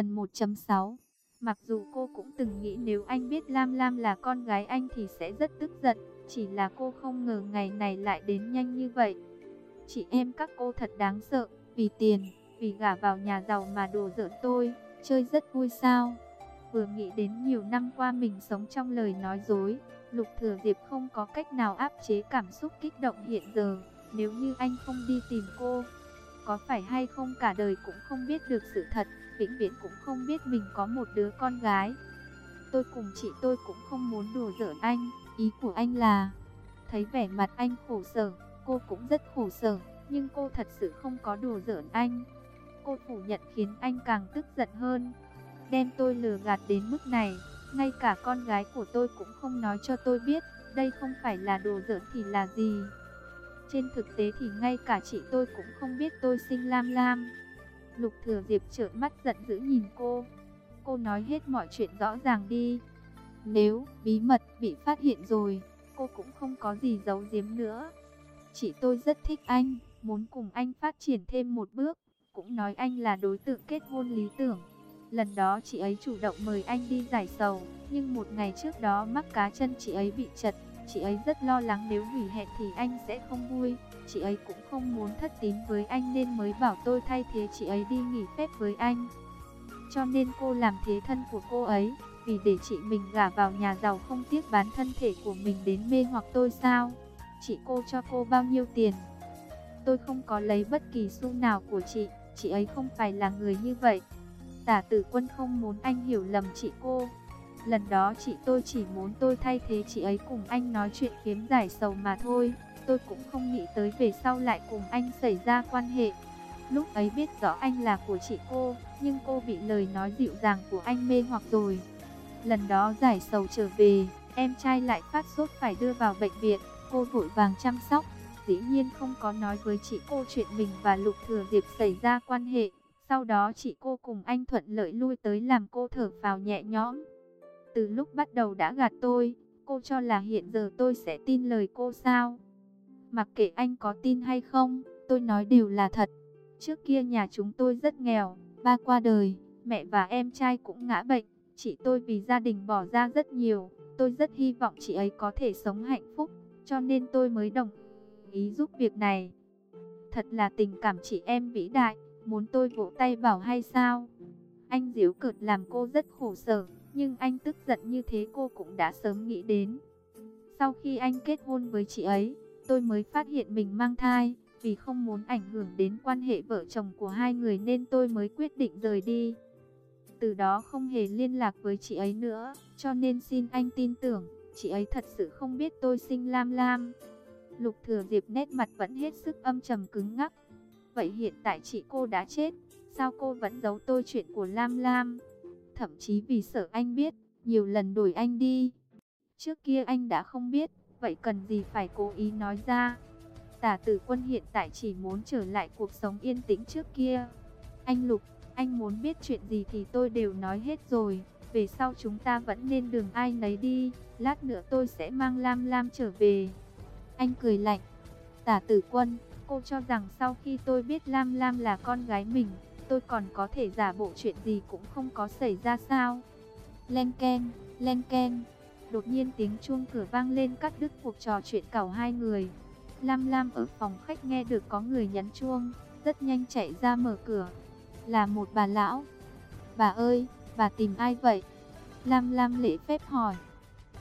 Phần 1.6 Mặc dù cô cũng từng nghĩ nếu anh biết Lam Lam là con gái anh thì sẽ rất tức giận, chỉ là cô không ngờ ngày này lại đến nhanh như vậy. Chị em các cô thật đáng sợ, vì tiền, vì gả vào nhà giàu mà đùa giỡn tôi, chơi rất vui sao. Vừa nghĩ đến nhiều năm qua mình sống trong lời nói dối, Lục Thừa Diệp không có cách nào áp chế cảm xúc kích động hiện giờ. Nếu như anh không đi tìm cô, có phải hay không cả đời cũng không biết được sự thật, vĩnh viễn cũng không biết mình có một đứa con gái. Tôi cùng chị tôi cũng không muốn đùa giỡn anh, ý của anh là... Thấy vẻ mặt anh khổ sở, cô cũng rất khổ sở, nhưng cô thật sự không có đùa giỡn anh. Cô phủ nhận khiến anh càng tức giận hơn. Đem tôi lừa gạt đến mức này, ngay cả con gái của tôi cũng không nói cho tôi biết, đây không phải là đùa giỡn thì là gì. Trên thực tế thì ngay cả chị tôi cũng không biết tôi sinh Lam Lam. Lục Thừa Diệp trợn mắt giận dữ nhìn cô. Cô nói hết mọi chuyện rõ ràng đi. Nếu bí mật bị phát hiện rồi, cô cũng không có gì giấu giếm nữa. Chị tôi rất thích anh, muốn cùng anh phát triển thêm một bước, cũng nói anh là đối tượng kết hôn lý tưởng. Lần đó chị ấy chủ động mời anh đi giải sầu, nhưng một ngày trước đó mắc cá chân chị ấy bị chật. Chị ấy rất lo lắng nếu hủy hẹn thì anh sẽ không vui. Chị ấy cũng không muốn thất tín với anh nên mới bảo tôi thay thế chị ấy đi nghỉ phép với anh. Cho nên cô làm thế thân của cô ấy, vì để chị mình gả vào nhà giàu không tiếc bán thân thể của mình đến mê hoặc tôi sao? Chị cô cho cô bao nhiêu tiền? Tôi không có lấy bất kỳ xu nào của chị, chị ấy không phải là người như vậy. Tả tử quân không muốn anh hiểu lầm chị cô. Lần đó chị tôi chỉ muốn tôi thay thế chị ấy cùng anh nói chuyện kiếm giải sầu mà thôi. Tôi cũng không nghĩ tới về sau lại cùng anh xảy ra quan hệ. Lúc ấy biết rõ anh là của chị cô, nhưng cô bị lời nói dịu dàng của anh mê hoặc rồi. Lần đó giải sầu trở về, em trai lại phát sốt phải đưa vào bệnh viện, cô vội vàng chăm sóc. Dĩ nhiên không có nói với chị cô chuyện mình và Lục Thừa Diệp xảy ra quan hệ. Sau đó chị cô cùng anh thuận lợi lui tới làm cô thở phào nhẹ nhõm. Từ lúc bắt đầu đã gạt tôi, cô cho là hiện giờ tôi sẽ tin lời cô sao? Mặc kệ anh có tin hay không, tôi nói đều là thật. Trước kia nhà chúng tôi rất nghèo, ba qua đời, mẹ và em trai cũng ngã bệnh. Chị tôi vì gia đình bỏ ra rất nhiều, tôi rất hy vọng chị ấy có thể sống hạnh phúc, cho nên tôi mới đồng ý giúp việc này. Thật là tình cảm chị em vĩ đại, muốn tôi vỗ tay bảo hay sao? Anh diếu cợt làm cô rất khổ sở, nhưng anh tức giận như thế cô cũng đã sớm nghĩ đến. Sau khi anh kết hôn với chị ấy, tôi mới phát hiện mình mang thai, vì không muốn ảnh hưởng đến quan hệ vợ chồng của hai người nên tôi mới quyết định rời đi. Từ đó không hề liên lạc với chị ấy nữa, cho nên xin anh tin tưởng, chị ấy thật sự không biết tôi sinh Lam Lam. Lục Thừa Diệp nét mặt vẫn hết sức âm trầm cứng ngắc. Vậy hiện tại chị cô đã chết, sao cô vẫn giấu tôi chuyện của Lam Lam? Thậm chí vì sợ anh biết, nhiều lần đuổi anh đi. Trước kia anh đã không biết, vậy cần gì phải cố ý nói ra? Tả tử quân hiện tại chỉ muốn trở lại cuộc sống yên tĩnh trước kia. Anh Lục, anh muốn biết chuyện gì thì tôi đều nói hết rồi. Về sau chúng ta vẫn nên đường ai nấy đi. Lát nữa tôi sẽ mang Lam Lam trở về. Anh cười lạnh. Tả tử quân, cô cho rằng sau khi tôi biết Lam Lam là con gái mình, tôi còn có thể giả bộ chuyện gì cũng không có xảy ra sao? Len ken, len ken. Đột nhiên tiếng chuông cửa vang lên cắt đứt cuộc trò chuyện cẩu hai người. Lam Lam ở phòng khách nghe được có người nhấn chuông, rất nhanh chạy ra mở cửa. Là một bà lão. Bà ơi, bà tìm ai vậy? Lam Lam lễ phép hỏi.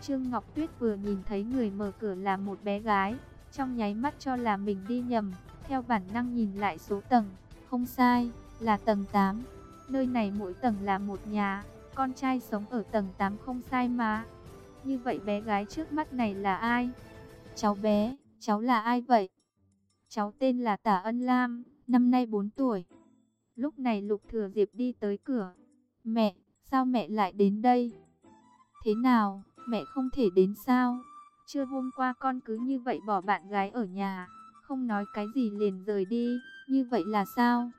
Trương Ngọc Tuyết vừa nhìn thấy người mở cửa là một bé gái, trong nháy mắt cho là mình đi nhầm, theo bản năng nhìn lại số tầng, không sai, là tầng 8. Nơi này mỗi tầng là một nhà, con trai sống ở tầng 8 không sai mà. Như vậy bé gái trước mắt này là ai? Cháu bé, cháu là ai vậy? Cháu tên là Tả Ân Lam, năm nay 4 tuổi. Lúc này Lục Thừa Diệp đi tới cửa. Mẹ, sao mẹ lại đến đây? Thế nào, mẹ không thể đến sao? Chưa hôm qua con cứ như vậy bỏ bạn gái ở nhà, không nói cái gì liền rời đi, như vậy là sao?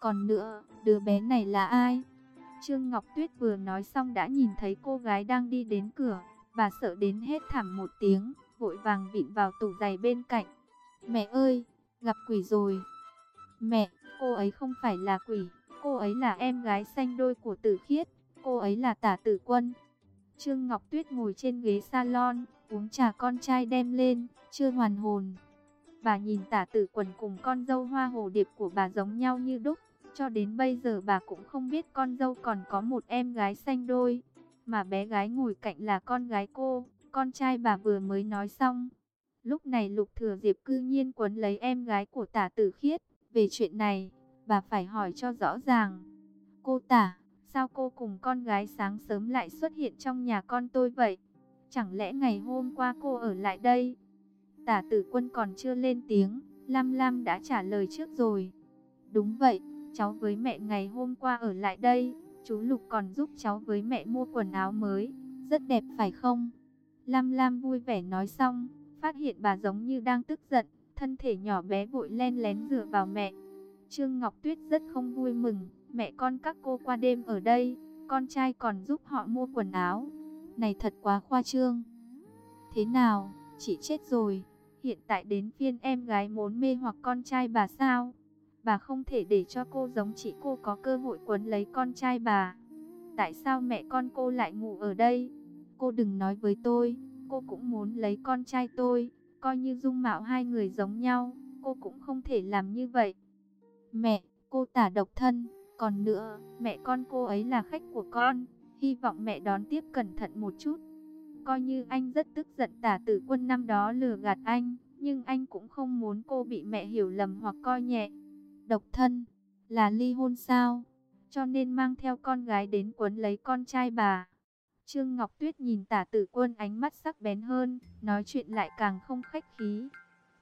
Còn nữa, đứa bé này là ai? Trương Ngọc Tuyết vừa nói xong đã nhìn thấy cô gái đang đi đến cửa, bà sợ đến hết thảm một tiếng, vội vàng vịn vào tủ giày bên cạnh. Mẹ ơi, gặp quỷ rồi. Mẹ, cô ấy không phải là quỷ, Cô ấy là em gái xanh đôi của tử khiết, cô ấy là tả tử quân. Trương Ngọc Tuyết ngồi trên ghế salon, uống trà con trai đem lên, chưa hoàn hồn. Bà nhìn tả tử quần cùng con dâu hoa hồ điệp của bà giống nhau như đúc. Cho đến bây giờ bà cũng không biết con dâu còn có một em gái xanh đôi. Mà bé gái ngồi cạnh là con gái cô, con trai bà vừa mới nói xong. Lúc này Lục Thừa Diệp cư nhiên quấn lấy em gái của tả tử khiết. Về chuyện này, bà phải hỏi cho rõ ràng. Cô tả, sao cô cùng con gái sáng sớm lại xuất hiện trong nhà con tôi vậy? Chẳng lẽ ngày hôm qua cô ở lại đây? Tả tử quân còn chưa lên tiếng, Lam Lam đã trả lời trước rồi. Đúng vậy, cháu với mẹ ngày hôm qua ở lại đây, chú Lục còn giúp cháu với mẹ mua quần áo mới, rất đẹp phải không? Lam Lam vui vẻ nói xong, phát hiện bà giống như đang tức giận, thân thể nhỏ bé vội len lén dựa vào mẹ. Trương Ngọc Tuyết rất không vui mừng, mẹ con các cô qua đêm ở đây, con trai còn giúp họ mua quần áo. Này thật quá khoa trương. Thế nào, chị chết rồi, hiện tại đến phiên em gái muốn mê hoặc con trai bà sao? Bà không thể để cho cô giống chị cô có cơ hội quấn lấy con trai bà. Tại sao mẹ con cô lại ngủ ở đây? Cô đừng nói với tôi, cô cũng muốn lấy con trai tôi, coi như dung mạo hai người giống nhau, cô cũng không thể làm như vậy. Mẹ, cô tả độc thân, còn nữa, mẹ con cô ấy là khách của con, hy vọng mẹ đón tiếp cẩn thận một chút. Coi như anh rất tức giận tả tử quân năm đó lừa gạt anh, nhưng anh cũng không muốn cô bị mẹ hiểu lầm hoặc coi nhẹ. Độc thân, là ly hôn sao? Cho nên mang theo con gái đến quấn lấy con trai bà. Trương Ngọc Tuyết nhìn tả tử quân ánh mắt sắc bén hơn, nói chuyện lại càng không khách khí.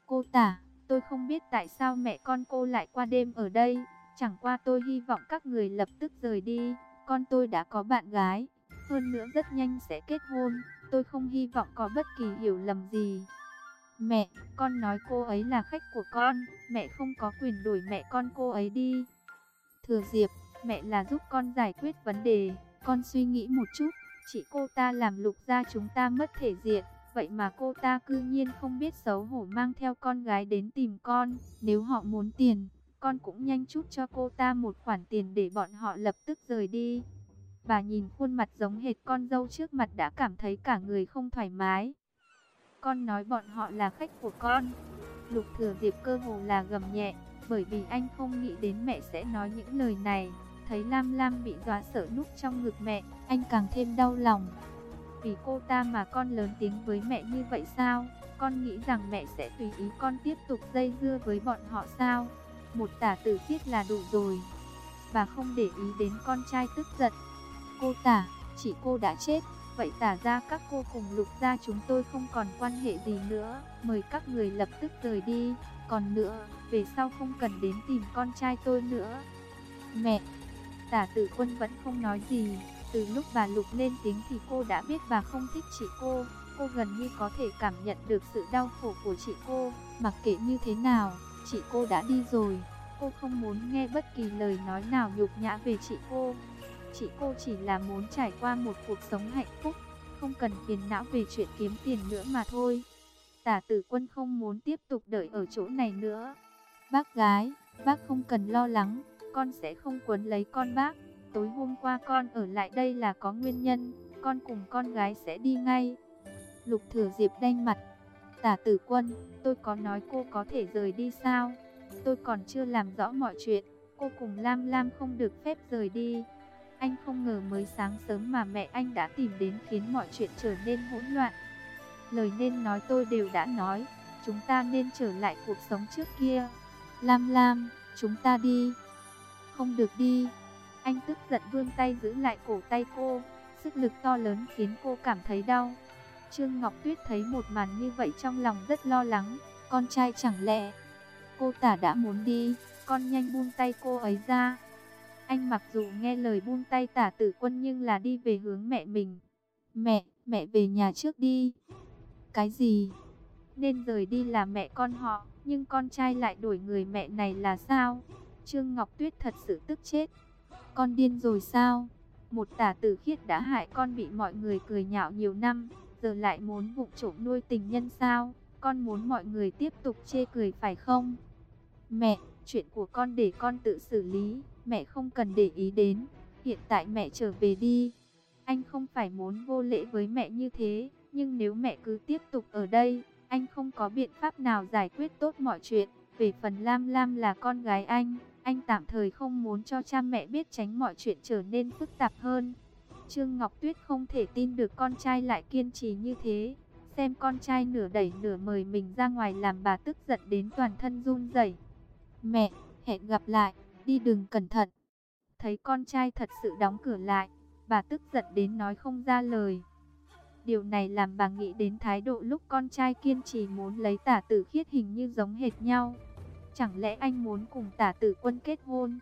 Cô tả, tôi không biết tại sao mẹ con cô lại qua đêm ở đây, chẳng qua tôi hy vọng các người lập tức rời đi, con tôi đã có bạn gái, hơn nữa rất nhanh sẽ kết hôn, tôi không hy vọng có bất kỳ hiểu lầm gì. Mẹ, con nói cô ấy là khách của con, mẹ không có quyền đuổi mẹ con cô ấy đi. Thừa Diệp, mẹ là giúp con giải quyết vấn đề, con suy nghĩ một chút, chị cô ta làm lục gia chúng ta mất thể diện, vậy mà cô ta cư nhiên không biết xấu hổ mang theo con gái đến tìm con, nếu họ muốn tiền, con cũng nhanh chút cho cô ta một khoản tiền để bọn họ lập tức rời đi. Bà nhìn khuôn mặt giống hệt con dâu trước mặt đã cảm thấy cả người không thoải mái. Con nói bọn họ là khách của con. Lục thừa diệp cơ hồ là gầm nhẹ, bởi vì anh không nghĩ đến mẹ sẽ nói những lời này. Thấy Lam Lam bị dọa sợ núp trong ngực mẹ, anh càng thêm đau lòng. Vì cô ta mà con lớn tiếng với mẹ như vậy sao? Con nghĩ rằng mẹ sẽ tùy ý con tiếp tục dây dưa với bọn họ sao? Một tả tử thiết là đủ rồi. Bà không để ý đến con trai tức giận. Cô tả, chị cô đã chết, vậy tả ra các cô cùng lục ra chúng tôi không còn quan hệ gì nữa. Mời các người lập tức rời đi. Còn nữa, về sau không cần đến tìm con trai tôi nữa. Mẹ, tả tử quân vẫn không nói gì. Từ lúc bà Lục lên tiếng thì cô đã biết bà không thích chị cô. Cô gần như có thể cảm nhận được sự đau khổ của chị cô. Mặc kệ như thế nào, chị cô đã đi rồi. Cô không muốn nghe bất kỳ lời nói nào nhục nhã về chị cô. Chị cô chỉ là muốn trải qua một cuộc sống hạnh phúc, không cần phiền não về chuyện kiếm tiền nữa mà thôi. Tả tử quân không muốn tiếp tục đợi ở chỗ này nữa. Bác gái, bác không cần lo lắng, con sẽ không quấn lấy con bác. Tối hôm qua con ở lại đây là có nguyên nhân, con cùng con gái sẽ đi ngay. Lục thừa diệp đanh mặt. Tả tử quân, tôi có nói cô có thể rời đi sao? Tôi còn chưa làm rõ mọi chuyện, cô cùng Lam Lam không được phép rời đi. Anh không ngờ mới sáng sớm mà mẹ anh đã tìm đến khiến mọi chuyện trở nên hỗn loạn. Lời nên nói tôi đều đã nói, chúng ta nên trở lại cuộc sống trước kia. Lam Lam, chúng ta đi. Không được đi. Anh tức giận vươn tay giữ lại cổ tay cô, sức lực to lớn khiến cô cảm thấy đau. Trương Ngọc Tuyết thấy một màn như vậy trong lòng rất lo lắng, con trai chẳng lẽ cô tả đã muốn đi, con nhanh buông tay cô ấy ra. Anh mặc dù nghe lời buông tay tả tử quân nhưng là đi về hướng mẹ mình. Mẹ, mẹ về nhà trước đi. Cái gì? Nên rời đi là mẹ con họ, nhưng con trai lại đổi người mẹ này là sao? Trương Ngọc Tuyết thật sự tức chết. Con điên rồi sao? Một tả tử khiết đã hại con bị mọi người cười nhạo nhiều năm, giờ lại muốn vụng trộm nuôi tình nhân sao? Con muốn mọi người tiếp tục chê cười phải không? Mẹ, chuyện của con để con tự xử lý. Mẹ không cần để ý đến, hiện tại mẹ trở về đi. Anh không phải muốn vô lễ với mẹ như thế, nhưng nếu mẹ cứ tiếp tục ở đây, anh không có biện pháp nào giải quyết tốt mọi chuyện. Về phần Lam Lam là con gái anh, anh tạm thời không muốn cho cha mẹ biết tránh mọi chuyện trở nên phức tạp hơn. Trương Ngọc Tuyết không thể tin được con trai lại kiên trì như thế. Xem con trai nửa đẩy nửa mời mình ra ngoài làm bà tức giận đến toàn thân run rẩy. Mẹ, hẹn gặp lại, đi đừng cẩn thận. Thấy con trai thật sự đóng cửa lại, bà tức giận đến nói không ra lời. Điều này làm bà nghĩ đến thái độ lúc con trai kiên trì muốn lấy tả tử khiết hình như giống hệt nhau. Chẳng lẽ anh muốn cùng tả tử quân kết hôn?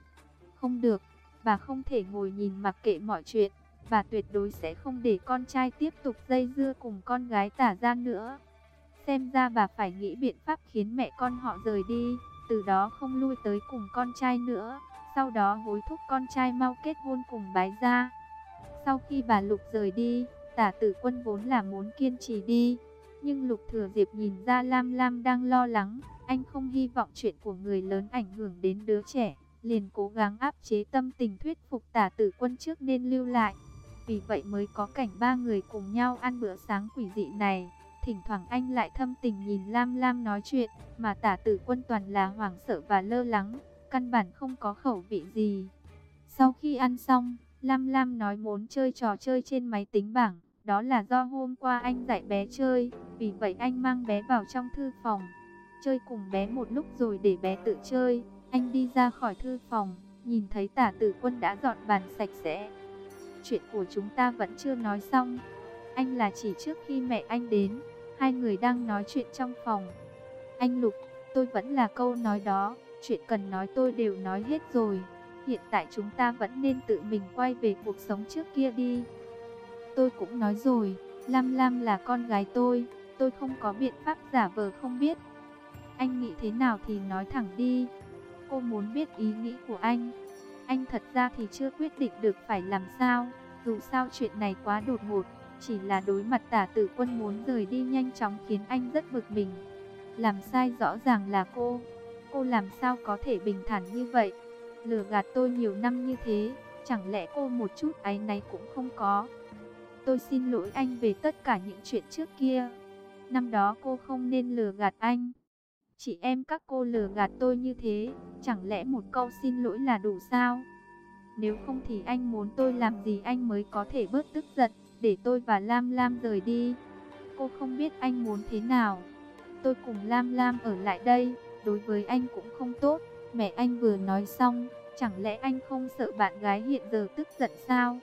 Không được, bà không thể ngồi nhìn mặc kệ mọi chuyện. Bà tuyệt đối sẽ không để con trai tiếp tục dây dưa cùng con gái tả ra nữa. Xem ra bà phải nghĩ biện pháp khiến mẹ con họ rời đi, từ đó không lui tới cùng con trai nữa. Sau đó hối thúc con trai mau kết hôn cùng bái gia. Sau khi bà Lục rời đi, tả tử quân vốn là muốn kiên trì đi. Nhưng Lục Thừa Diệp nhìn ra Lam Lam đang lo lắng, anh không hy vọng chuyện của người lớn ảnh hưởng đến đứa trẻ, liền cố gắng áp chế tâm tình thuyết phục tả tử quân trước nên lưu lại. Vì vậy mới có cảnh ba người cùng nhau ăn bữa sáng quỷ dị này. Thỉnh thoảng anh lại thâm tình nhìn Lam Lam nói chuyện, mà tả tử quân toàn là hoảng sợ và lơ lắng, căn bản không có khẩu vị gì. Sau khi ăn xong, Lam Lam nói muốn chơi trò chơi trên máy tính bảng, đó là do hôm qua anh dạy bé chơi, vì vậy anh mang bé vào trong thư phòng. Chơi cùng bé một lúc rồi để bé tự chơi, anh đi ra khỏi thư phòng, nhìn thấy tả tử quân đã dọn bàn sạch sẽ. Chuyện của chúng ta vẫn chưa nói xong. Anh là chỉ trước khi mẹ anh đến, hai người đang nói chuyện trong phòng. Anh Lục, tôi vẫn là câu nói đó, chuyện cần nói tôi đều nói hết rồi. Hiện tại chúng ta vẫn nên tự mình quay về cuộc sống trước kia đi. Tôi cũng nói rồi, Lam Lam là con gái tôi, tôi không có biện pháp giả vờ không biết. Anh nghĩ thế nào thì nói thẳng đi. Cô muốn biết ý nghĩ của anh. Anh thật ra thì chưa quyết định được phải làm sao, dù sao chuyện này quá đột ngột, chỉ là đối mặt tả tử quân muốn rời đi nhanh chóng khiến anh rất bực mình. Làm sai rõ ràng là cô, cô làm sao có thể bình thản như vậy, lừa gạt tôi nhiều năm như thế, chẳng lẽ cô một chút áy náy cũng không có. Tôi xin lỗi anh về tất cả những chuyện trước kia, năm đó cô không nên lừa gạt anh. Chị em các cô lừa gạt tôi như thế, chẳng lẽ một câu xin lỗi là đủ sao? Nếu không thì anh muốn tôi làm gì anh mới có thể bớt tức giận, để tôi và Lam Lam rời đi. Cô không biết anh muốn thế nào. Tôi cùng Lam Lam ở lại đây, đối với anh cũng không tốt. Mẹ anh vừa nói xong, chẳng lẽ anh không sợ bạn gái hiện giờ tức giận sao?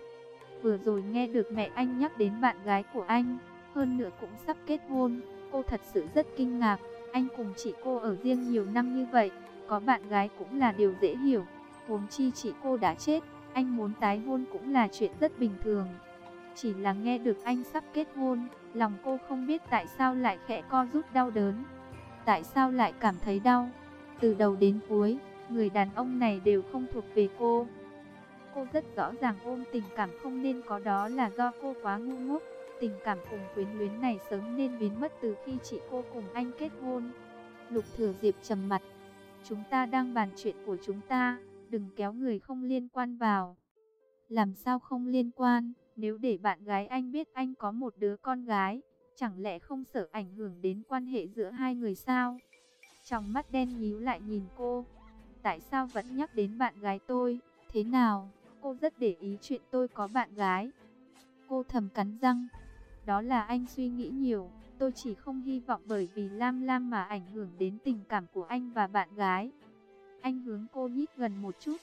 Vừa rồi nghe được mẹ anh nhắc đến bạn gái của anh, hơn nữa cũng sắp kết hôn, cô thật sự rất kinh ngạc. Anh cùng chị cô ở riêng nhiều năm như vậy, có bạn gái cũng là điều dễ hiểu. Huống chi chị cô đã chết, anh muốn tái hôn cũng là chuyện rất bình thường. Chỉ là nghe được anh sắp kết hôn, lòng cô không biết tại sao lại khẽ co rút đau đớn. Tại sao lại cảm thấy đau? Từ đầu đến cuối, người đàn ông này đều không thuộc về cô. Cô rất rõ ràng ôm tình cảm không nên có đó là do cô quá ngu ngốc. Tình cảm cùng quyến luyến này sớm nên biến mất từ khi chị cô cùng anh kết hôn. Lục Thừa Diệp trầm mặt. Chúng ta đang bàn chuyện của chúng ta, đừng kéo người không liên quan vào. Làm sao không liên quan, nếu để bạn gái anh biết anh có một đứa con gái, chẳng lẽ không sợ ảnh hưởng đến quan hệ giữa hai người sao? Trong mắt đen nhíu lại nhìn cô, tại sao vẫn nhắc đến bạn gái tôi, thế nào, cô rất để ý chuyện tôi có bạn gái. Cô thầm cắn răng, đó là anh suy nghĩ nhiều, tôi chỉ không hy vọng bởi vì Lam Lam mà ảnh hưởng đến tình cảm của anh và bạn gái. Anh hướng cô nhích gần một chút.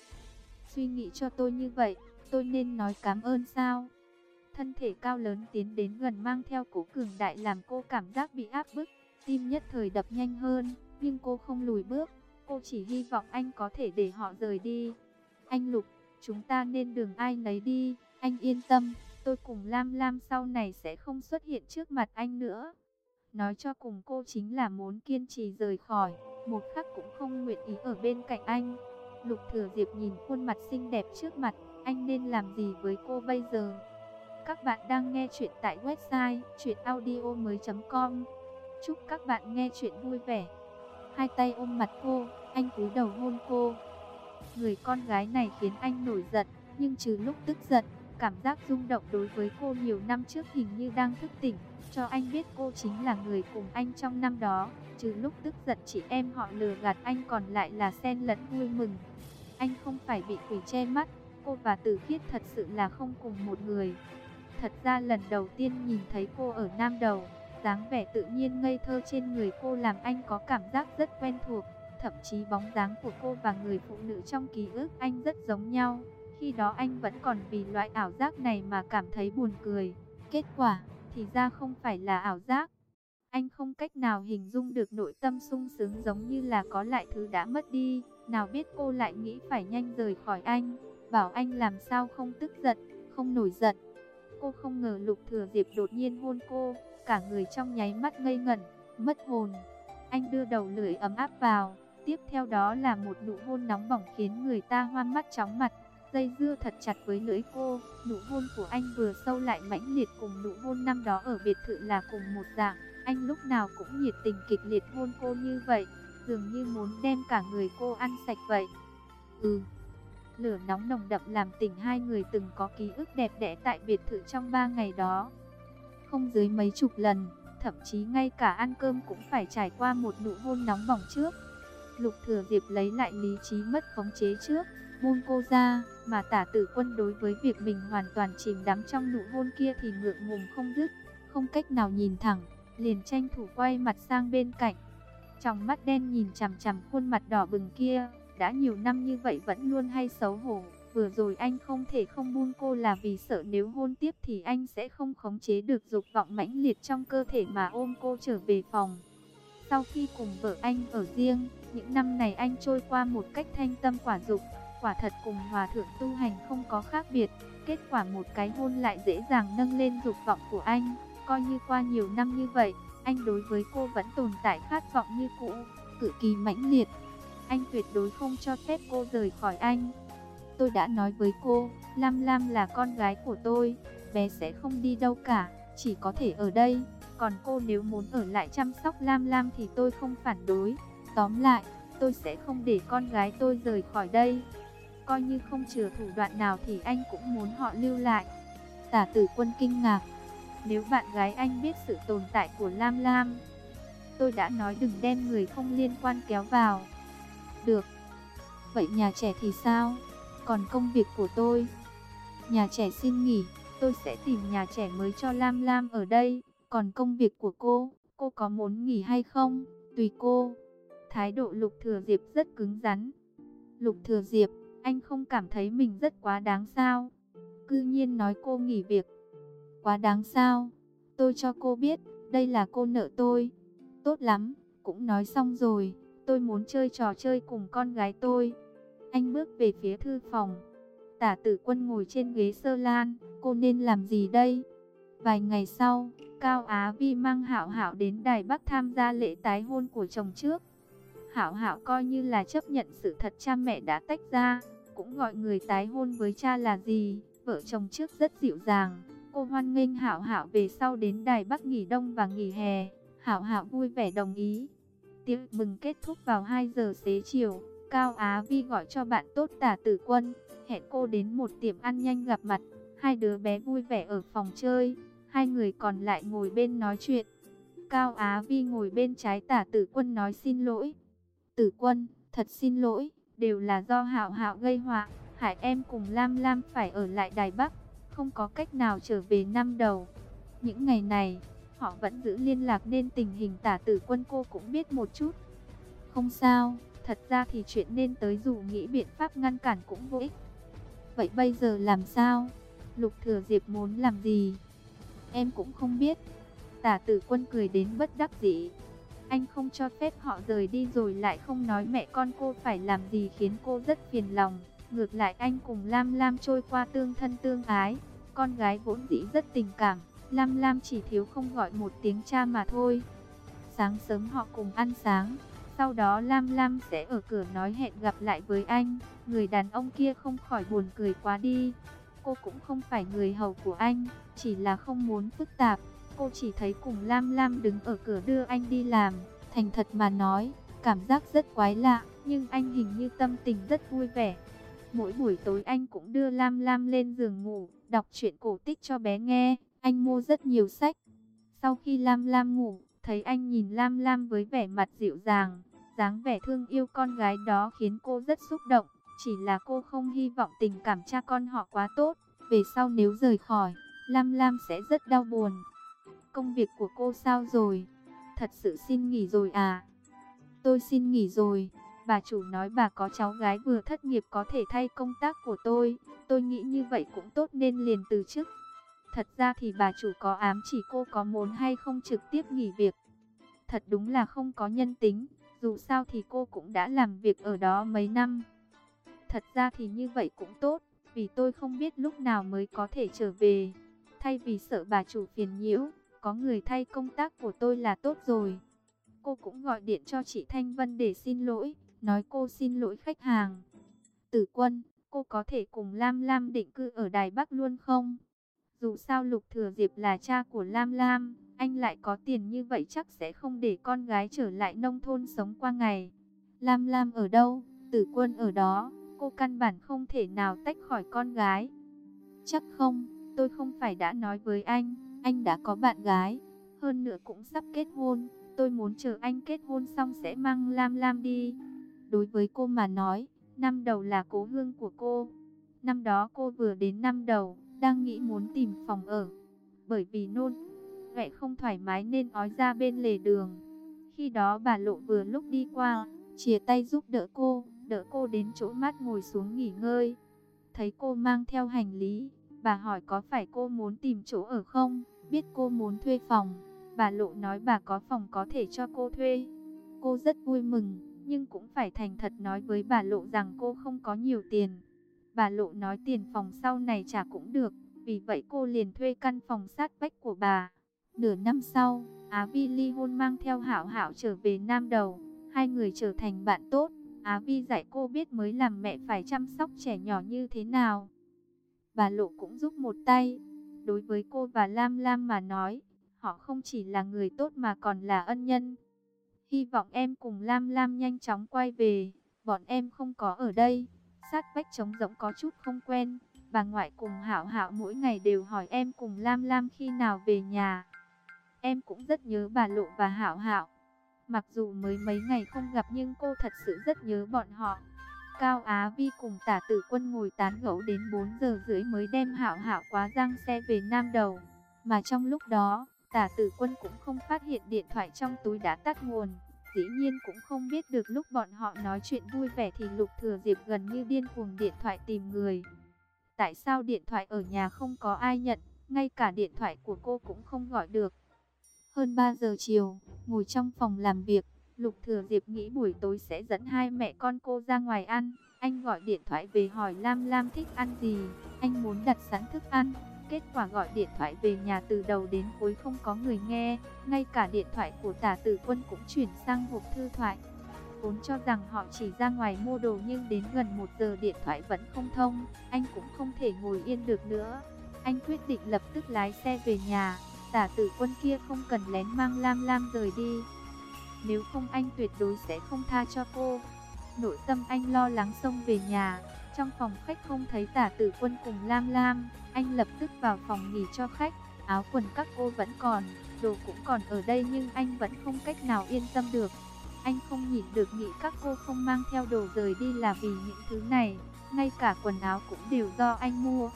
Suy nghĩ cho tôi như vậy, tôi nên nói cảm ơn sao? Thân thể cao lớn tiến đến gần mang theo cố cường đại làm cô cảm giác bị áp bức, tim nhất thời đập nhanh hơn, nhưng cô không lùi bước. Cô chỉ hy vọng anh có thể để họ rời đi. Anh Lục, chúng ta nên đường ai nấy đi, anh yên tâm, tôi cùng Lam Lam sau này sẽ không xuất hiện trước mặt anh nữa. Nói cho cùng cô chính là muốn kiên trì rời khỏi, một khắc cũng không nguyện ý ở bên cạnh anh. Lục Thừa Diệp nhìn khuôn mặt xinh đẹp trước mặt, anh nên làm gì với cô bây giờ? Các bạn đang nghe chuyện tại website chuyenaudio.com Chúc các bạn nghe chuyện vui vẻ. Hai tay ôm mặt cô, anh cúi đầu hôn cô. Người con gái này khiến anh nổi giận, nhưng trừ lúc tức giận, cảm giác rung động đối với cô nhiều năm trước hình như đang thức tỉnh, cho anh biết cô chính là người cùng anh trong năm đó. Trừ lúc tức giận chị em họ lừa gạt anh còn lại là xen lẫn vui mừng. Anh không phải bị quỷ che mắt, cô và Tử Khiết thật sự là không cùng một người. Thật ra lần đầu tiên nhìn thấy cô ở Nam Đầu, dáng vẻ tự nhiên ngây thơ trên người cô làm anh có cảm giác rất quen thuộc. Thậm chí bóng dáng của cô và người phụ nữ trong ký ức anh rất giống nhau. Khi đó anh vẫn còn vì loại ảo giác này mà cảm thấy buồn cười. Kết quả, thì ra không phải là ảo giác. Anh không cách nào hình dung được nội tâm sung sướng giống như là có lại thứ đã mất đi. Nào biết cô lại nghĩ phải nhanh rời khỏi anh, bảo anh làm sao không tức giận, không nổi giận. Cô không ngờ Lục Thừa Diệp đột nhiên hôn cô, cả người trong nháy mắt ngây ngẩn, mất hồn. Anh đưa đầu lưỡi ấm áp vào, tiếp theo đó là một nụ hôn nóng bỏng khiến người ta hoa mắt chóng mặt. Dây dưa thật chặt với lưỡi cô, nụ hôn của anh vừa sâu lại mãnh liệt cùng nụ hôn năm đó ở biệt thự là cùng một dạng. Anh lúc nào cũng nhiệt tình kịch liệt hôn cô như vậy, dường như muốn đem cả người cô ăn sạch vậy. Ừ, lửa nóng nồng đậm làm tỉnh hai người từng có ký ức đẹp đẽ tại biệt thự trong ba ngày đó. Không dưới mấy chục lần, thậm chí ngay cả ăn cơm cũng phải trải qua một nụ hôn nóng bỏng trước. Lục Thừa Diệp lấy lại lý trí mất khống chế trước, buông cô ra, mà tả tử quân đối với việc mình hoàn toàn chìm đắm trong nụ hôn kia thì ngượng ngùng không dứt, không cách nào nhìn thẳng, liền tranh thủ quay mặt sang bên cạnh. Trong mắt đen nhìn chằm chằm khuôn mặt đỏ bừng kia, đã nhiều năm như vậy vẫn luôn hay xấu hổ. Vừa rồi anh không thể không buông cô là vì sợ nếu hôn tiếp thì anh sẽ không khống chế được dục vọng mãnh liệt trong cơ thể mà ôm cô trở về phòng. Sau khi cùng vợ anh ở riêng, những năm này anh trôi qua một cách thanh tâm quả dục, quả thật cùng hòa thượng tu hành không có khác biệt. Kết quả một cái hôn lại dễ dàng nâng lên dục vọng của anh, coi như qua nhiều năm như vậy, anh đối với cô vẫn tồn tại khát vọng như cũ, cự kỳ mãnh liệt. Anh tuyệt đối không cho phép cô rời khỏi anh. Tôi đã nói với cô, Lam Lam là con gái của tôi, bé sẽ không đi đâu cả, chỉ có thể ở đây. Còn cô nếu muốn ở lại chăm sóc Lam Lam thì tôi không phản đối. Tóm lại, tôi sẽ không để con gái tôi rời khỏi đây. Coi như không chừa thủ đoạn nào thì anh cũng muốn họ lưu lại. Tả tử quân kinh ngạc. Nếu bạn gái anh biết sự tồn tại của Lam Lam, tôi đã nói đừng đem người không liên quan kéo vào. Được. Vậy nhà trẻ thì sao? Còn công việc của tôi? Nhà trẻ xin nghỉ, tôi sẽ tìm nhà trẻ mới cho Lam Lam ở đây. Còn công việc của cô, cô có muốn nghỉ hay không? Tùy cô. Thái độ Lục Thừa Diệp rất cứng rắn. Lục Thừa Diệp, anh không cảm thấy mình rất quá đáng sao? Cư nhiên nói cô nghỉ việc. Quá đáng sao? Tôi cho cô biết, đây là cô nợ tôi. Tốt lắm, cũng nói xong rồi, tôi muốn chơi trò chơi cùng con gái tôi. Anh bước về phía thư phòng. Tả tử quân ngồi trên ghế sơ lan, cô nên làm gì đây? Vài ngày sau, Cao Á Vi mang Hạo Hạo đến Đài Bắc tham gia lễ tái hôn của chồng trước. Hạo Hạo coi như là chấp nhận sự thật cha mẹ đã tách ra, cũng gọi người tái hôn với cha là gì, vợ chồng trước rất dịu dàng. Cô hoan nghênh Hạo Hạo về sau đến Đài Bắc nghỉ đông và nghỉ hè. Hạo Hạo vui vẻ đồng ý. Tiệc mừng kết thúc vào 2 giờ xế chiều. Cao Á Vi gọi cho bạn tốt Tả Tử Quân, hẹn cô đến một tiệm ăn nhanh gặp mặt. Hai đứa bé vui vẻ ở phòng chơi, hai người còn lại ngồi bên nói chuyện. Cao Á Vi ngồi bên trái Tả Tử Quân nói xin lỗi. Tử Quân, thật xin lỗi, đều là do Hạo Hạo gây họa, hại em cùng Lam Lam phải ở lại Đài Bắc, không có cách nào trở về năm đầu. Những ngày này, họ vẫn giữ liên lạc nên tình hình Tả Tử Quân cô cũng biết một chút. Không sao, thật ra thì chuyện nên tới dù nghĩ biện pháp ngăn cản cũng vô ích. Vậy bây giờ làm sao? Lục Thừa Diệp muốn làm gì? Em cũng không biết. Tả tử quân cười đến bất đắc dĩ. Anh không cho phép họ rời đi rồi lại không nói mẹ con cô phải làm gì khiến cô rất phiền lòng. Ngược lại anh cùng Lam Lam trôi qua tương thân tương ái. Con gái vốn dĩ rất tình cảm. Lam Lam chỉ thiếu không gọi một tiếng cha mà thôi. Sáng sớm họ cùng ăn sáng. Sau đó Lam Lam sẽ ở cửa nói hẹn gặp lại với anh. Người đàn ông kia không khỏi buồn cười quá đi. Cô cũng không phải người hầu của anh, chỉ là không muốn phức tạp. Cô chỉ thấy cùng Lam Lam đứng ở cửa đưa anh đi làm. Thành thật mà nói, cảm giác rất quái lạ. nhưng anh hình như tâm tình rất vui vẻ. Mỗi buổi tối anh cũng đưa Lam Lam lên giường ngủ, đọc truyện cổ tích cho bé nghe, anh mua rất nhiều sách. Sau khi Lam Lam ngủ, thấy anh nhìn Lam Lam với vẻ mặt dịu dàng, dáng vẻ thương yêu con gái đó khiến cô rất xúc động. Chỉ là cô không hy vọng tình cảm cha con họ quá tốt, về sau nếu rời khỏi, Lam Lam sẽ rất đau buồn. Công việc của cô sao rồi? Thật sự xin nghỉ rồi à? Tôi xin nghỉ rồi. Bà chủ nói bà có cháu gái vừa thất nghiệp có thể thay công tác của tôi. Tôi nghĩ như vậy cũng tốt nên liền từ chức. Thật ra thì bà chủ có ám chỉ cô có muốn hay không trực tiếp nghỉ việc. Thật đúng là không có nhân tính. Dù sao thì cô cũng đã làm việc ở đó mấy năm. Thật ra thì như vậy cũng tốt. Vì tôi không biết lúc nào mới có thể trở về. Thay vì sợ bà chủ phiền nhiễu, có người thay công tác của tôi là tốt rồi. Cô cũng gọi điện cho chị Thanh Vân để xin lỗi, nói cô xin lỗi khách hàng. Tử quân, cô có thể cùng Lam Lam định cư ở Đài Bắc luôn không? Dù sao Lục Thừa Diệp là cha của Lam Lam, anh lại có tiền như vậy chắc sẽ không để con gái trở lại nông thôn sống qua ngày. Lam Lam ở đâu? Tử quân ở đó, cô căn bản không thể nào tách khỏi con gái. Chắc không, tôi không phải đã nói với anh, anh đã có bạn gái, hơn nữa cũng sắp kết hôn. Tôi muốn chờ anh kết hôn xong sẽ mang Lam Lam đi. Đối với cô mà nói, năm đầu là cố hương của cô. Năm đó cô vừa đến năm đầu, đang nghĩ muốn tìm phòng ở. Bởi vì nôn, mẹ không thoải mái nên ói ra bên lề đường. Khi đó bà Lộ vừa lúc đi qua, chia tay giúp đỡ cô, đỡ cô đến chỗ mát ngồi xuống nghỉ ngơi. Thấy cô mang theo hành lý, bà hỏi có phải cô muốn tìm chỗ ở không, biết cô muốn thuê phòng. Bà Lộ nói bà có phòng có thể cho cô thuê. Cô rất vui mừng, nhưng cũng phải thành thật nói với bà Lộ rằng cô không có nhiều tiền. Bà Lộ nói tiền phòng sau này trả cũng được, vì vậy cô liền thuê căn phòng sát vách của bà. Nửa năm sau, Á Vi ly hôn mang theo Hảo Hảo trở về Nam Đầu, hai người trở thành bạn tốt. Á Vi dạy cô biết mới làm mẹ phải chăm sóc trẻ nhỏ như thế nào. Bà Lộ cũng giúp một tay. Đối với cô và Lam Lam mà nói, Họ không chỉ là người tốt mà còn là ân nhân. Hy vọng em cùng Lam Lam nhanh chóng quay về. Bọn em không có ở đây. Sát vách trống rỗng có chút không quen. Bà ngoại cùng Hảo Hảo mỗi ngày đều hỏi em cùng Lam Lam khi nào về nhà. Em cũng rất nhớ bà Lộ và Hảo Hảo. Mặc dù mới mấy ngày không gặp nhưng cô thật sự rất nhớ bọn họ. Cao Á Vi cùng tả tử quân ngồi tán gẫu đến 4 giờ rưỡi mới đem Hảo Hảo quá răng xe về Nam Đầu. Mà trong lúc đó, Tả tử quân cũng không phát hiện điện thoại trong túi đã tắt nguồn. Dĩ nhiên cũng không biết được lúc bọn họ nói chuyện vui vẻ thì Lục Thừa Diệp gần như điên cuồng điện thoại tìm người. Tại sao điện thoại ở nhà không có ai nhận, ngay cả điện thoại của cô cũng không gọi được. Hơn 3 giờ chiều, ngồi trong phòng làm việc, Lục Thừa Diệp nghĩ buổi tối sẽ dẫn hai mẹ con cô ra ngoài ăn. Anh gọi điện thoại về hỏi Lam Lam thích ăn gì, anh muốn đặt sẵn thức ăn. Kết quả gọi điện thoại về nhà từ đầu đến cuối không có người nghe, ngay cả điện thoại của tả tử quân cũng chuyển sang hộp thư thoại. Vốn cho rằng họ chỉ ra ngoài mua đồ nhưng đến gần một giờ điện thoại vẫn không thông, anh cũng không thể ngồi yên được nữa. Anh quyết định lập tức lái xe về nhà, tả tử quân kia không cần lén mang Lam Lam rời đi. Nếu không anh tuyệt đối sẽ không tha cho cô. Nội tâm anh lo lắng xông về nhà, trong phòng khách không thấy tả tử quân cùng Lam Lam, anh lập tức vào phòng nghỉ cho khách. Áo quần các cô vẫn còn, đồ cũng còn ở đây nhưng anh vẫn không cách nào yên tâm được. Anh không nhìn được nghĩ các cô không mang theo đồ rời đi là vì những thứ này. Ngay cả quần áo cũng đều do anh mua.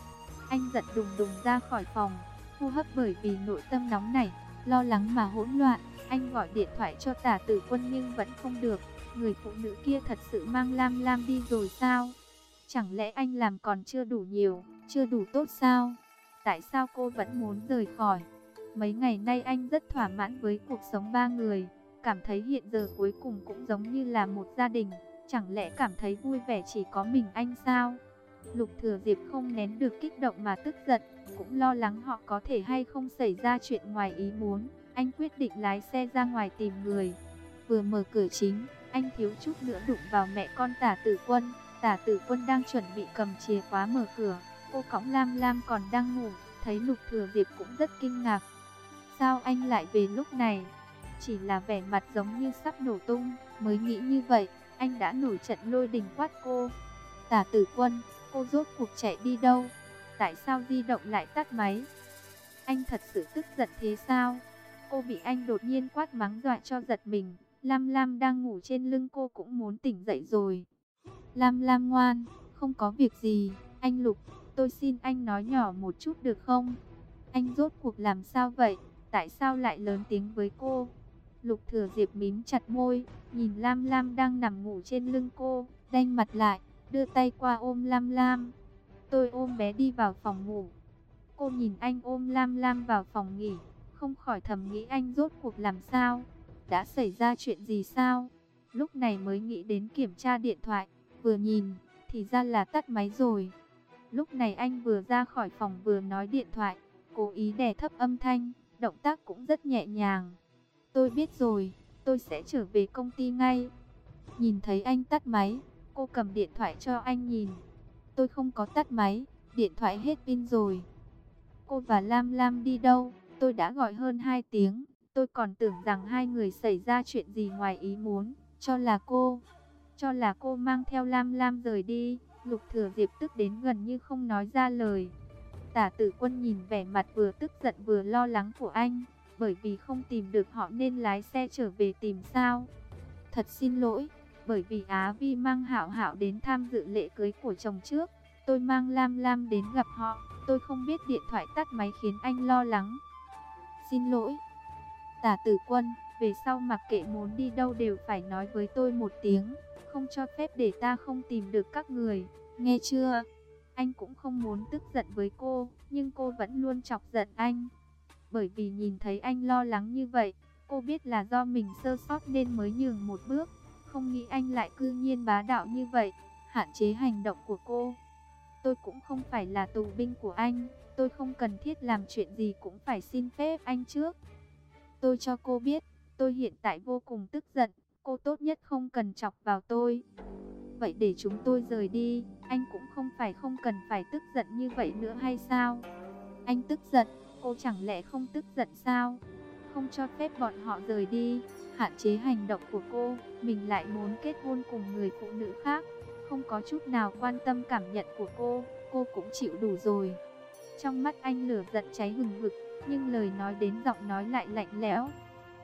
Anh giận đùng đùng ra khỏi phòng, hô hấp bởi vì nội tâm nóng này, lo lắng mà hỗn loạn. Anh gọi điện thoại cho tả tử quân nhưng vẫn không được. Người phụ nữ kia thật sự mang Lam Lam đi rồi sao? Chẳng lẽ anh làm còn chưa đủ nhiều, chưa đủ tốt sao? Tại sao cô vẫn muốn rời khỏi? Mấy ngày nay anh rất thỏa mãn với cuộc sống ba người, cảm thấy hiện giờ cuối cùng cũng giống như là một gia đình. Chẳng lẽ cảm thấy vui vẻ chỉ có mình anh sao? Lục Thừa Diệp không nén được kích động mà tức giận, cũng lo lắng họ có thể hay không xảy ra chuyện ngoài ý muốn. Anh quyết định lái xe ra ngoài tìm người. Vừa mở cửa chính, anh thiếu chút nữa đụng vào mẹ con tả tử quân. Tả tử quân đang chuẩn bị cầm chìa khóa mở cửa, cô cõng Lam Lam còn đang ngủ, thấy Lục Thừa Diệp cũng rất kinh ngạc. Sao anh lại về lúc này? Chỉ là vẻ mặt giống như sắp nổ tung, mới nghĩ như vậy, anh đã nổi trận lôi đình quát cô. Tả tử quân, cô rốt cuộc chạy đi đâu? Tại sao di động lại tắt máy? Anh thật sự tức giận thế sao? Cô bị anh đột nhiên quát mắng dọa cho giật mình. Lam Lam đang ngủ trên lưng cô cũng muốn tỉnh dậy rồi. Lam Lam ngoan, không có việc gì. Anh Lục, tôi xin anh nói nhỏ một chút được không? Anh rốt cuộc làm sao vậy? Tại sao lại lớn tiếng với cô? Lục thừa diệp mím chặt môi, nhìn Lam Lam đang nằm ngủ trên lưng cô, đanh mặt lại, đưa tay qua ôm Lam Lam. Tôi ôm bé đi vào phòng ngủ. Cô nhìn anh ôm Lam Lam vào phòng nghỉ, không khỏi thầm nghĩ anh rốt cuộc làm sao? Đã xảy ra chuyện gì sao? Lúc này mới nghĩ đến kiểm tra điện thoại, vừa nhìn, thì ra là tắt máy rồi. Lúc này anh vừa ra khỏi phòng vừa nói điện thoại, cố ý đè thấp âm thanh, động tác cũng rất nhẹ nhàng. Tôi biết rồi, tôi sẽ trở về công ty ngay. Nhìn thấy anh tắt máy, cô cầm điện thoại cho anh nhìn. Tôi không có tắt máy, điện thoại hết pin rồi. Cô và Lam Lam đi đâu? Tôi đã gọi hơn 2 tiếng. Tôi còn tưởng rằng hai người xảy ra chuyện gì ngoài ý muốn. Cho là cô. Cho là cô mang theo Lam Lam rời đi. Lục thừa diệp tức đến gần như không nói ra lời. Tả tử quân nhìn vẻ mặt vừa tức giận vừa lo lắng của anh. Bởi vì không tìm được họ nên lái xe trở về tìm sao. Thật xin lỗi. Bởi vì Á Vi mang hạo hạo đến tham dự lễ cưới của chồng trước. Tôi mang Lam Lam đến gặp họ. Tôi không biết điện thoại tắt máy khiến anh lo lắng. Xin lỗi. Tả tử quân, về sau mặc kệ muốn đi đâu đều phải nói với tôi một tiếng. Không cho phép để ta không tìm được các người. Nghe chưa? Anh cũng không muốn tức giận với cô, nhưng cô vẫn luôn chọc giận anh. Bởi vì nhìn thấy anh lo lắng như vậy, cô biết là do mình sơ sót nên mới nhường một bước. Không nghĩ anh lại cư nhiên bá đạo như vậy, hạn chế hành động của cô. Tôi cũng không phải là tù binh của anh, tôi không cần thiết làm chuyện gì cũng phải xin phép anh trước. Tôi cho cô biết, tôi hiện tại vô cùng tức giận, cô tốt nhất không cần chọc vào tôi. Vậy để chúng tôi rời đi, anh cũng không phải không cần phải tức giận như vậy nữa hay sao? Anh tức giận, cô chẳng lẽ không tức giận sao? Không cho phép bọn họ rời đi, hạn chế hành động của cô, mình lại muốn kết hôn cùng người phụ nữ khác, không có chút nào quan tâm cảm nhận của cô, cô cũng chịu đủ rồi. Trong mắt anh lửa giận cháy hừng hực, nhưng lời nói đến giọng nói lại lạnh lẽo.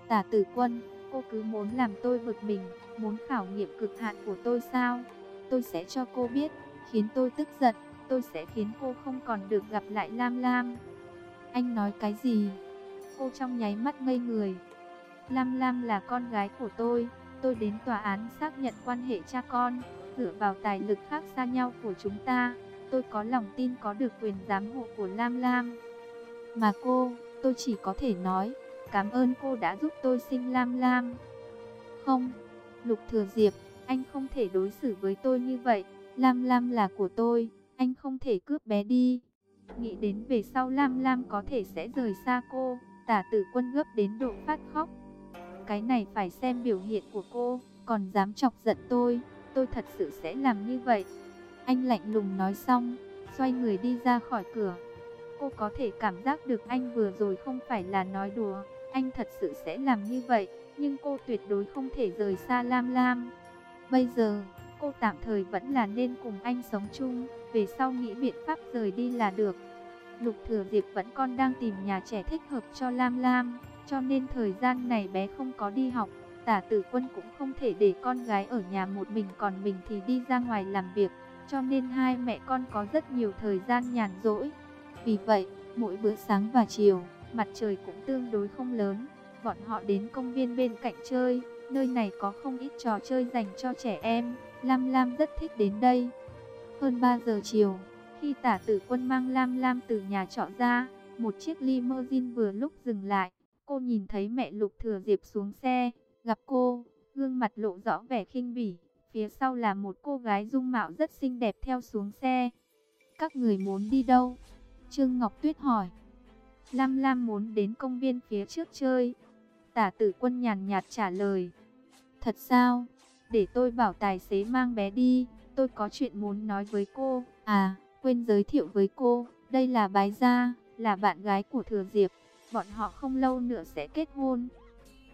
Tả tử quân, cô cứ muốn làm tôi bực mình, muốn khảo nghiệm cực hạn của tôi sao? Tôi sẽ cho cô biết, khiến tôi tức giận, tôi sẽ khiến cô không còn được gặp lại Lam Lam. Anh nói cái gì? Cô trong nháy mắt ngây người. Lam Lam là con gái của tôi, tôi đến tòa án xác nhận quan hệ cha con, dựa vào tài lực khác xa nhau của chúng ta, tôi có lòng tin có được quyền giám hộ của Lam Lam. Mà cô, tôi chỉ có thể nói, cảm ơn cô đã giúp tôi sinh Lam Lam. Không, Lục Thừa Diệp, anh không thể đối xử với tôi như vậy, Lam Lam là của tôi, anh không thể cướp bé đi. Nghĩ đến về sau Lam Lam có thể sẽ rời xa cô, tả tử quân gấp đến độ phát khóc. Cái này phải xem biểu hiện của cô, còn dám chọc giận tôi, tôi thật sự sẽ làm như vậy. Anh lạnh lùng nói xong, xoay người đi ra khỏi cửa. Cô có thể cảm giác được anh vừa rồi không phải là nói đùa, anh thật sự sẽ làm như vậy, nhưng cô tuyệt đối không thể rời xa Lam Lam. Bây giờ, cô tạm thời vẫn là nên cùng anh sống chung, về sau nghĩ biện pháp rời đi là được. Lục Thừa Diệp vẫn còn đang tìm nhà trẻ thích hợp cho Lam Lam, cho nên thời gian này bé không có đi học. Tả tử quân cũng không thể để con gái ở nhà một mình còn mình thì đi ra ngoài làm việc, cho nên hai mẹ con có rất nhiều thời gian nhàn rỗi. Vì vậy, mỗi bữa sáng và chiều, mặt trời cũng tương đối không lớn, bọn họ đến công viên bên cạnh chơi, nơi này có không ít trò chơi dành cho trẻ em, Lam Lam rất thích đến đây. Hơn 3 giờ chiều, khi tả tử quân mang Lam Lam từ nhà trọ ra, một chiếc limousine vừa lúc dừng lại, cô nhìn thấy mẹ Lục Thừa Diệp xuống xe, gặp cô, gương mặt lộ rõ vẻ khinh bỉ, phía sau là một cô gái dung mạo rất xinh đẹp theo xuống xe. Các người muốn đi đâu? Trương Ngọc Tuyết hỏi. Lam Lam muốn đến công viên phía trước chơi. Tả tử quân nhàn nhạt trả lời. Thật sao? Để tôi bảo tài xế mang bé đi. Tôi có chuyện muốn nói với cô. À, quên giới thiệu với cô. Đây là Bái Gia, là bạn gái của Thừa Diệp. Bọn họ không lâu nữa sẽ kết hôn.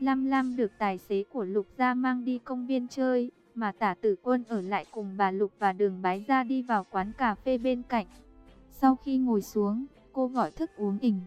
Lam Lam được tài xế của Lục Gia mang đi công viên chơi. mà tả tử quân ở lại cùng bà Lục và đường bái ra đi vào quán cà phê bên cạnh. Sau khi ngồi xuống, cô gọi thức uống ỉnh,